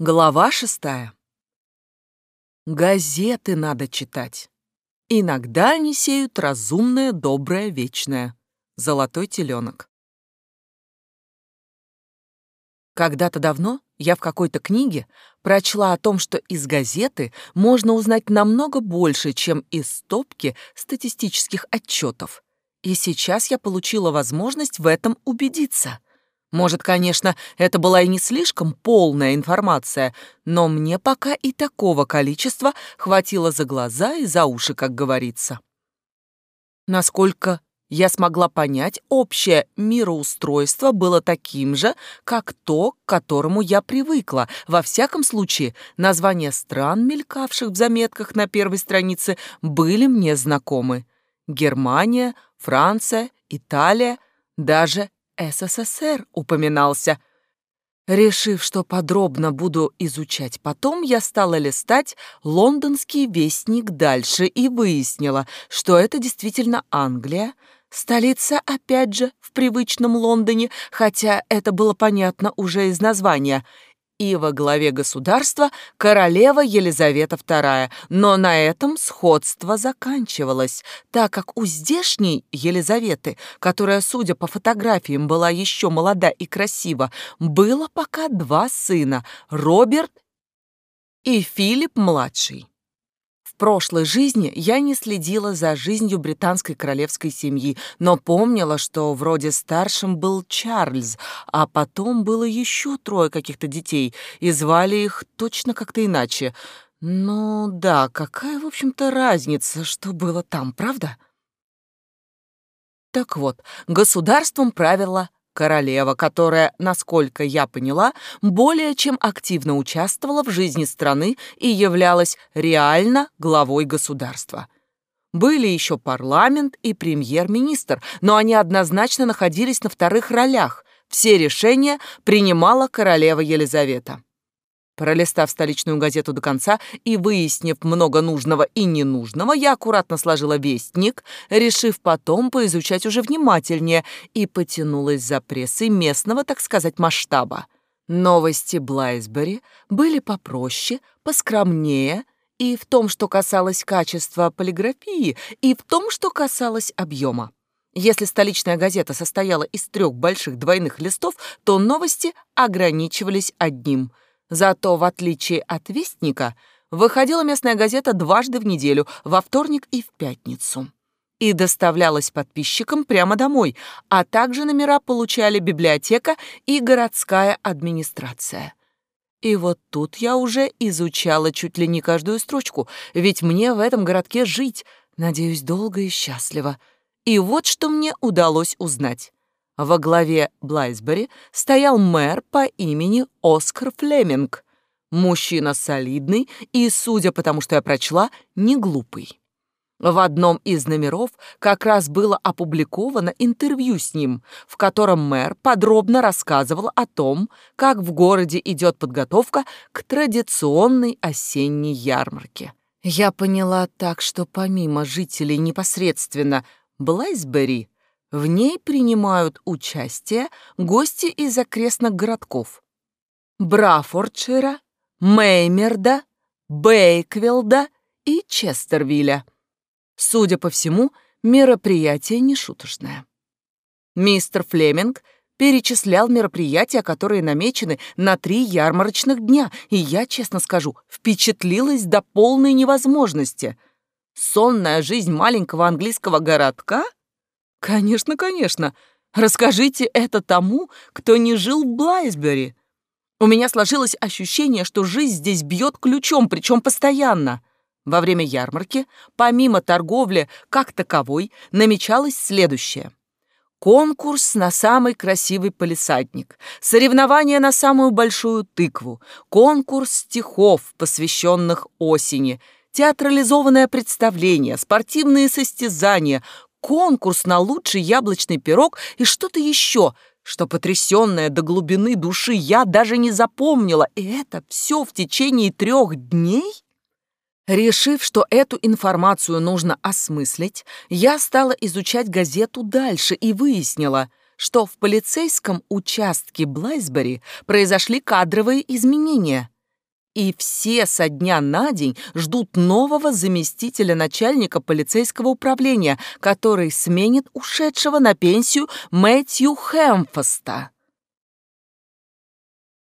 Глава шестая. Газеты надо читать. Иногда они сеют разумное, доброе, вечное. Золотой теленок. Когда-то давно я в какой-то книге прочла о том, что из газеты можно узнать намного больше, чем из стопки статистических отчетов. И сейчас я получила возможность в этом убедиться. Может, конечно, это была и не слишком полная информация, но мне пока и такого количества хватило за глаза и за уши, как говорится. Насколько я смогла понять, общее мироустройство было таким же, как то, к которому я привыкла. Во всяком случае, названия стран, мелькавших в заметках на первой странице, были мне знакомы. Германия, Франция, Италия, даже СССР упоминался. Решив, что подробно буду изучать потом, я стала листать лондонский вестник дальше и выяснила, что это действительно Англия, столица опять же в привычном Лондоне, хотя это было понятно уже из названия, и во главе государства королева Елизавета II, но на этом сходство заканчивалось, так как у здешней Елизаветы, которая, судя по фотографиям, была еще молода и красива, было пока два сына – Роберт и Филипп-младший. В прошлой жизни я не следила за жизнью британской королевской семьи, но помнила, что вроде старшим был Чарльз, а потом было еще трое каких-то детей, и звали их точно как-то иначе. Ну да, какая, в общем-то, разница, что было там, правда? Так вот, государством правила королева, которая, насколько я поняла, более чем активно участвовала в жизни страны и являлась реально главой государства. Были еще парламент и премьер-министр, но они однозначно находились на вторых ролях. Все решения принимала королева Елизавета. Пролистав столичную газету до конца и выяснив много нужного и ненужного, я аккуратно сложила вестник, решив потом поизучать уже внимательнее, и потянулась за прессой местного, так сказать, масштаба. Новости Блайсбери были попроще, поскромнее, и в том, что касалось качества полиграфии, и в том, что касалось объема. Если столичная газета состояла из трех больших двойных листов, то новости ограничивались одним — Зато, в отличие от «Вестника», выходила местная газета дважды в неделю, во вторник и в пятницу. И доставлялась подписчикам прямо домой, а также номера получали библиотека и городская администрация. И вот тут я уже изучала чуть ли не каждую строчку, ведь мне в этом городке жить, надеюсь, долго и счастливо. И вот что мне удалось узнать. Во главе Блайсбери стоял мэр по имени Оскар Флеминг. Мужчина солидный и, судя по тому, что я прочла, не глупый. В одном из номеров как раз было опубликовано интервью с ним, в котором мэр подробно рассказывал о том, как в городе идет подготовка к традиционной осенней ярмарке. Я поняла так, что помимо жителей непосредственно Блайсбери, в ней принимают участие гости из окрестных городков. Брафордшира, Меймерда, Бейквилда и Честервилля. Судя по всему, мероприятие нешуточное. Мистер Флеминг перечислял мероприятия, которые намечены на три ярмарочных дня, и я, честно скажу, впечатлилась до полной невозможности. Сонная жизнь маленького английского городка — Конечно, конечно. Расскажите это тому, кто не жил в Блайсбери. У меня сложилось ощущение, что жизнь здесь бьет ключом, причем постоянно. Во время ярмарки, помимо торговли как таковой, намечалось следующее. Конкурс на самый красивый полисадник, соревнования на самую большую тыкву, конкурс стихов, посвященных осени, театрализованное представление, спортивные состязания, конкурс на лучший яблочный пирог и что-то еще, что потрясенная до глубины души я даже не запомнила, и это все в течение трех дней? Решив, что эту информацию нужно осмыслить, я стала изучать газету дальше и выяснила, что в полицейском участке Блайсбери произошли кадровые изменения. И все со дня на день ждут нового заместителя начальника полицейского управления, который сменит ушедшего на пенсию Мэтью Хэмфоста.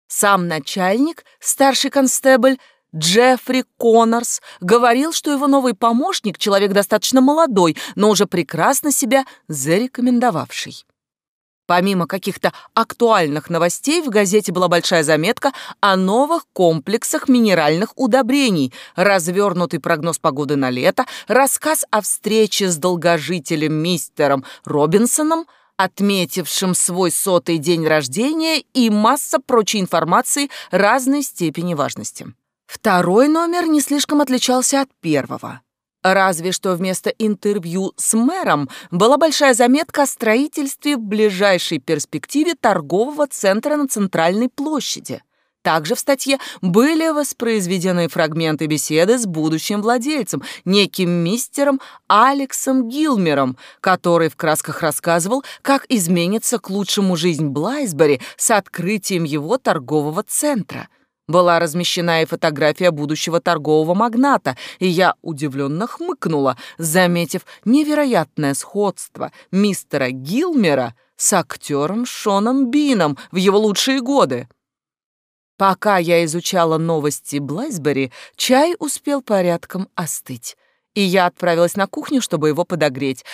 Сам начальник, старший констебль Джеффри Коннорс, говорил, что его новый помощник — человек достаточно молодой, но уже прекрасно себя зарекомендовавший. Помимо каких-то актуальных новостей, в газете была большая заметка о новых комплексах минеральных удобрений, развернутый прогноз погоды на лето, рассказ о встрече с долгожителем мистером Робинсоном, отметившим свой сотый день рождения и масса прочей информации разной степени важности. Второй номер не слишком отличался от первого. Разве что вместо интервью с мэром была большая заметка о строительстве в ближайшей перспективе торгового центра на Центральной площади. Также в статье были воспроизведены фрагменты беседы с будущим владельцем, неким мистером Алексом Гилмером, который в красках рассказывал, как изменится к лучшему жизнь Блайсбери с открытием его торгового центра. Была размещена и фотография будущего торгового магната, и я удивленно хмыкнула, заметив невероятное сходство мистера Гилмера с актером Шоном Бином в его лучшие годы. Пока я изучала новости Блайсбери, чай успел порядком остыть, и я отправилась на кухню, чтобы его подогреть.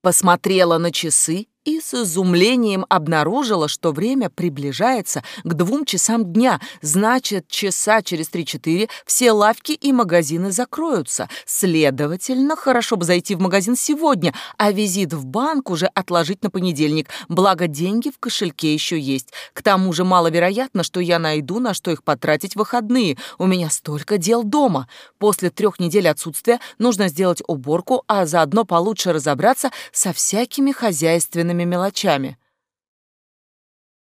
Посмотрела на часы и с изумлением обнаружила, что время приближается к двум часам дня, значит, часа через три-четыре все лавки и магазины закроются. Следовательно, хорошо бы зайти в магазин сегодня, а визит в банк уже отложить на понедельник, благо деньги в кошельке еще есть. К тому же маловероятно, что я найду, на что их потратить в выходные. У меня столько дел дома. После трех недель отсутствия нужно сделать уборку, а заодно получше разобраться со всякими хозяйственными разными мелочами.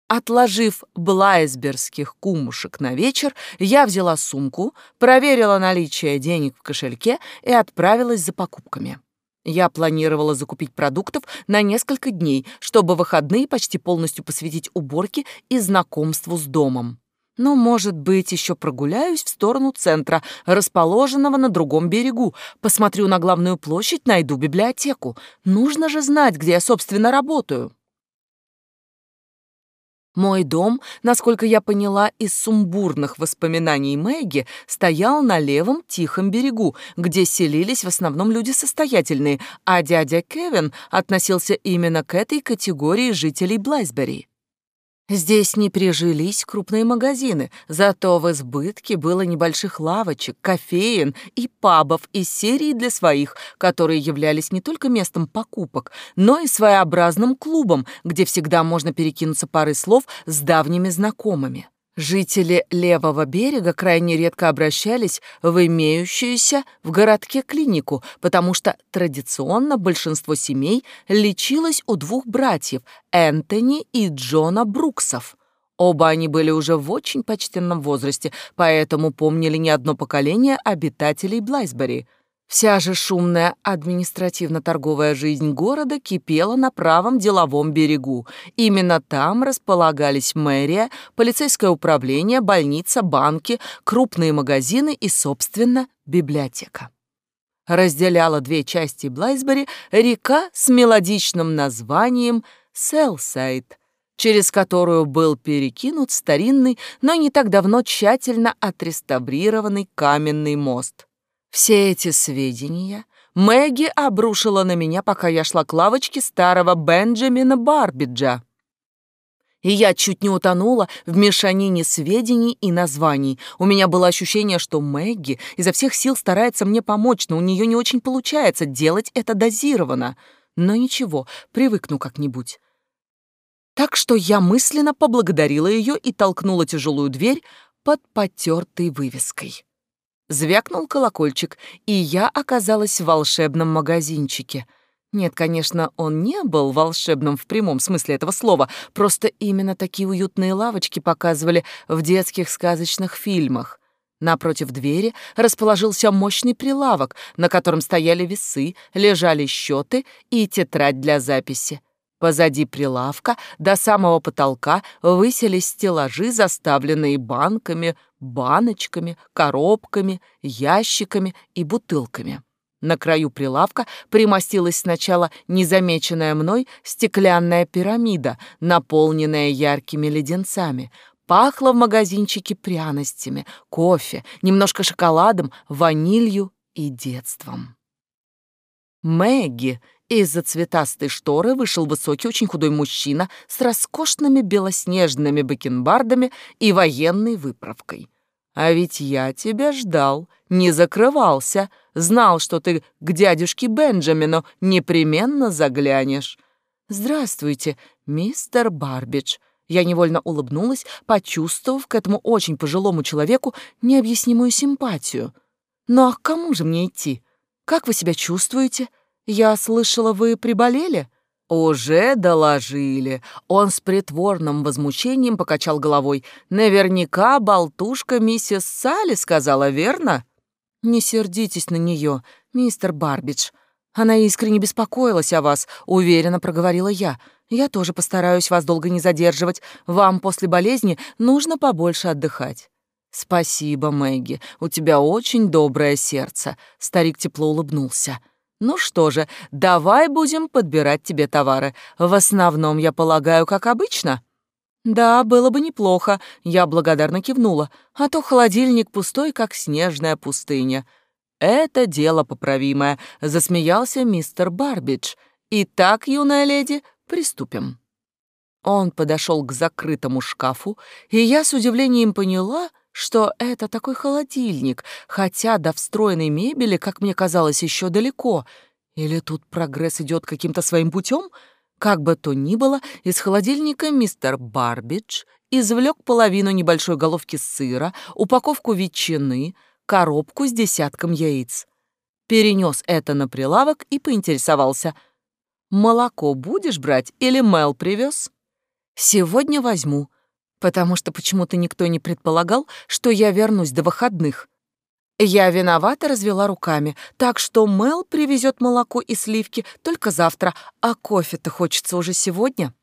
Отложив блайсбергских кумушек на вечер, я взяла сумку, проверила наличие денег в кошельке и отправилась за покупками. Я планировала закупить продуктов на несколько дней, чтобы выходные почти полностью посвятить уборке и знакомству с домом. Но, может быть, еще прогуляюсь в сторону центра, расположенного на другом берегу. Посмотрю на главную площадь, найду библиотеку. Нужно же знать, где я, собственно, работаю. Мой дом, насколько я поняла из сумбурных воспоминаний Мэгги, стоял на левом тихом берегу, где селились в основном люди состоятельные, а дядя Кевин относился именно к этой категории жителей Блайсбери. Здесь не прижились крупные магазины, зато в избытке было небольших лавочек, кофеин и пабов из серии для своих, которые являлись не только местом покупок, но и своеобразным клубом, где всегда можно перекинуться парой слов с давними знакомыми. Жители левого берега крайне редко обращались в имеющуюся в городке клинику, потому что традиционно большинство семей лечилось у двух братьев Энтони и Джона Бруксов. Оба они были уже в очень почтенном возрасте, поэтому помнили не одно поколение обитателей Блайсбери — Вся же шумная административно-торговая жизнь города кипела на правом деловом берегу. Именно там располагались мэрия, полицейское управление, больница, банки, крупные магазины и, собственно, библиотека. Разделяла две части Блайсбери река с мелодичным названием Селсайд, через которую был перекинут старинный, но не так давно тщательно отреставрированный каменный мост — все эти сведения Мэгги обрушила на меня, пока я шла к лавочке старого Бенджамина Барбиджа. И я чуть не утонула в мешанине сведений и названий. У меня было ощущение, что Мэгги изо всех сил старается мне помочь, но у нее не очень получается делать это дозированно. Но ничего, привыкну как-нибудь. Так что я мысленно поблагодарила ее и толкнула тяжелую дверь под потертой вывеской. Звякнул колокольчик, и я оказалась в волшебном магазинчике. Нет, конечно, он не был волшебным в прямом смысле этого слова, просто именно такие уютные лавочки показывали в детских сказочных фильмах. Напротив двери расположился мощный прилавок, на котором стояли весы, лежали счеты и тетрадь для записи. Позади прилавка до самого потолка высились стеллажи, заставленные банками, баночками, коробками, ящиками и бутылками. На краю прилавка примостилась сначала незамеченная мной стеклянная пирамида, наполненная яркими леденцами. Пахло в магазинчике пряностями, кофе, немножко шоколадом, ванилью и детством. Мэгги из-за цветастой шторы вышел высокий, очень худой мужчина с роскошными белоснежными бакенбардами и военной выправкой. «А ведь я тебя ждал, не закрывался, знал, что ты к дядюшке Бенджамину непременно заглянешь». «Здравствуйте, мистер Барбидж». Я невольно улыбнулась, почувствовав к этому очень пожилому человеку необъяснимую симпатию. «Ну а к кому же мне идти? Как вы себя чувствуете?» «Я слышала, вы приболели?» «Уже доложили». Он с притворным возмущением покачал головой. «Наверняка болтушка миссис Салли сказала, верно?» «Не сердитесь на нее, мистер Барбидж. Она искренне беспокоилась о вас», — уверенно проговорила я. «Я тоже постараюсь вас долго не задерживать. Вам после болезни нужно побольше отдыхать». «Спасибо, Мэгги. У тебя очень доброе сердце», — старик тепло улыбнулся. Ну что же, давай будем подбирать тебе товары. В основном, я полагаю, как обычно. Да, было бы неплохо, я благодарно кивнула, а то холодильник пустой, как снежная пустыня. Это дело поправимое, засмеялся мистер Барбидж. Итак, юная леди, приступим. Он подошел к закрытому шкафу, и я с удивлением поняла, что это такой холодильник, хотя до встроенной мебели, как мне казалось, еще далеко. Или тут прогресс идет каким-то своим путем? Как бы то ни было, из холодильника мистер Барбидж извлек половину небольшой головки сыра, упаковку ветчины, коробку с десятком яиц. Перенес это на прилавок и поинтересовался. «Молоко будешь брать или Мел привез?» «Сегодня возьму», потому что почему-то никто не предполагал, что я вернусь до выходных. Я виновата развела руками, так что Мел привезет молоко и сливки только завтра, а кофе-то хочется уже сегодня.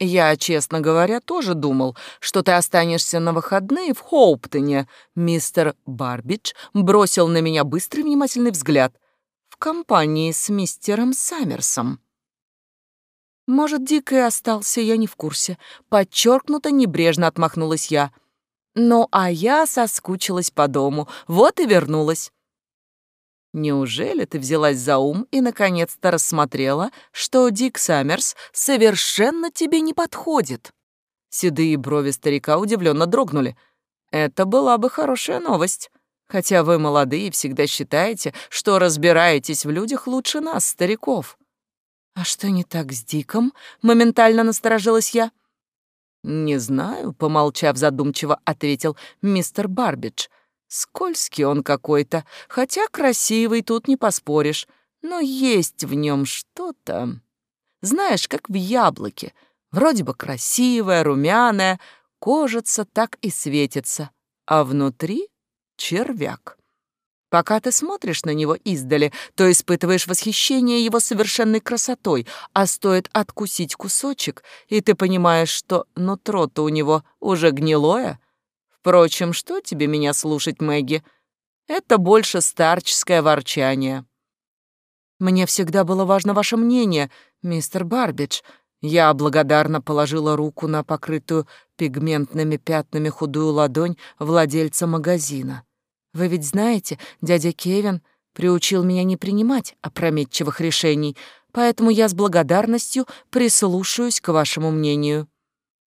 Я, честно говоря, тоже думал, что ты останешься на выходные в Хоуптоне. Мистер Барбидж бросил на меня быстрый внимательный взгляд. В компании с мистером Саммерсом. Может, Дик и остался, я не в курсе. Подчеркнуто небрежно отмахнулась я. Ну, а я соскучилась по дому, вот и вернулась. Неужели ты взялась за ум и наконец-то рассмотрела, что Дик Саммерс совершенно тебе не подходит? Седые брови старика удивленно дрогнули. Это была бы хорошая новость. Хотя вы молодые всегда считаете, что разбираетесь в людях лучше нас, стариков. «А что не так с Диком?» — моментально насторожилась я. «Не знаю», — помолчав задумчиво, ответил мистер Барбидж. «Скользкий он какой-то, хотя красивый, тут не поспоришь, но есть в нем что-то. Знаешь, как в яблоке, вроде бы красивое, румяное, кожица так и светится, а внутри — червяк. Пока ты смотришь на него издали, то испытываешь восхищение его совершенной красотой, а стоит откусить кусочек, и ты понимаешь, что нутро-то у него уже гнилое. Впрочем, что тебе меня слушать, Мэгги? Это больше старческое ворчание. Мне всегда было важно ваше мнение, мистер Барбидж. Я благодарно положила руку на покрытую пигментными пятнами худую ладонь владельца магазина. Вы ведь знаете, дядя Кевин приучил меня не принимать опрометчивых решений, поэтому я с благодарностью прислушаюсь к вашему мнению.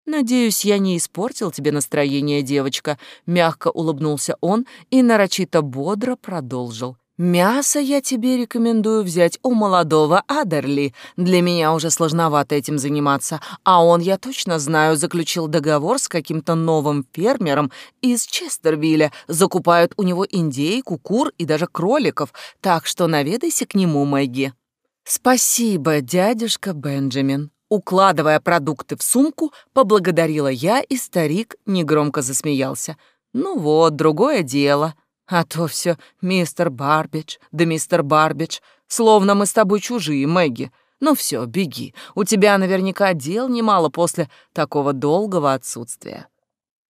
Надеюсь, я не испортил тебе настроение, девочка, мягко улыбнулся он и нарочито бодро продолжил. Мясо я тебе рекомендую взять у молодого Адерли. Для меня уже сложновато этим заниматься, а он, я точно знаю, заключил договор с каким-то новым фермером из Честервилля. Закупают у него индейку, кур и даже кроликов, так что наведайся к нему, Мэгги. Спасибо, дядюшка Бенджамин. Укладывая продукты в сумку, поблагодарила я, и старик негромко засмеялся. Ну вот, другое дело. А то все мистер Барбидж, да мистер Барбидж, словно мы с тобой чужие, Мэгги. Ну все, беги. У тебя наверняка дел немало после такого долгого отсутствия.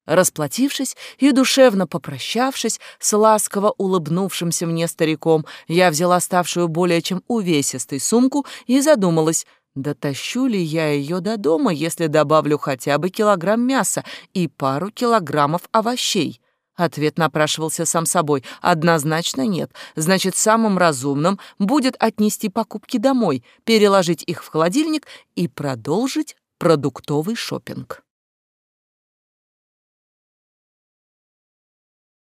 Расплатившись и душевно попрощавшись с ласково улыбнувшимся мне стариком, я взяла ставшую более чем увесистой сумку и задумалась, дотащу ли я ее до дома, если добавлю хотя бы килограмм мяса и пару килограммов овощей. Ответ напрашивался сам собой. Однозначно нет. Значит, самым разумным будет отнести покупки домой, переложить их в холодильник и продолжить продуктовый шопинг.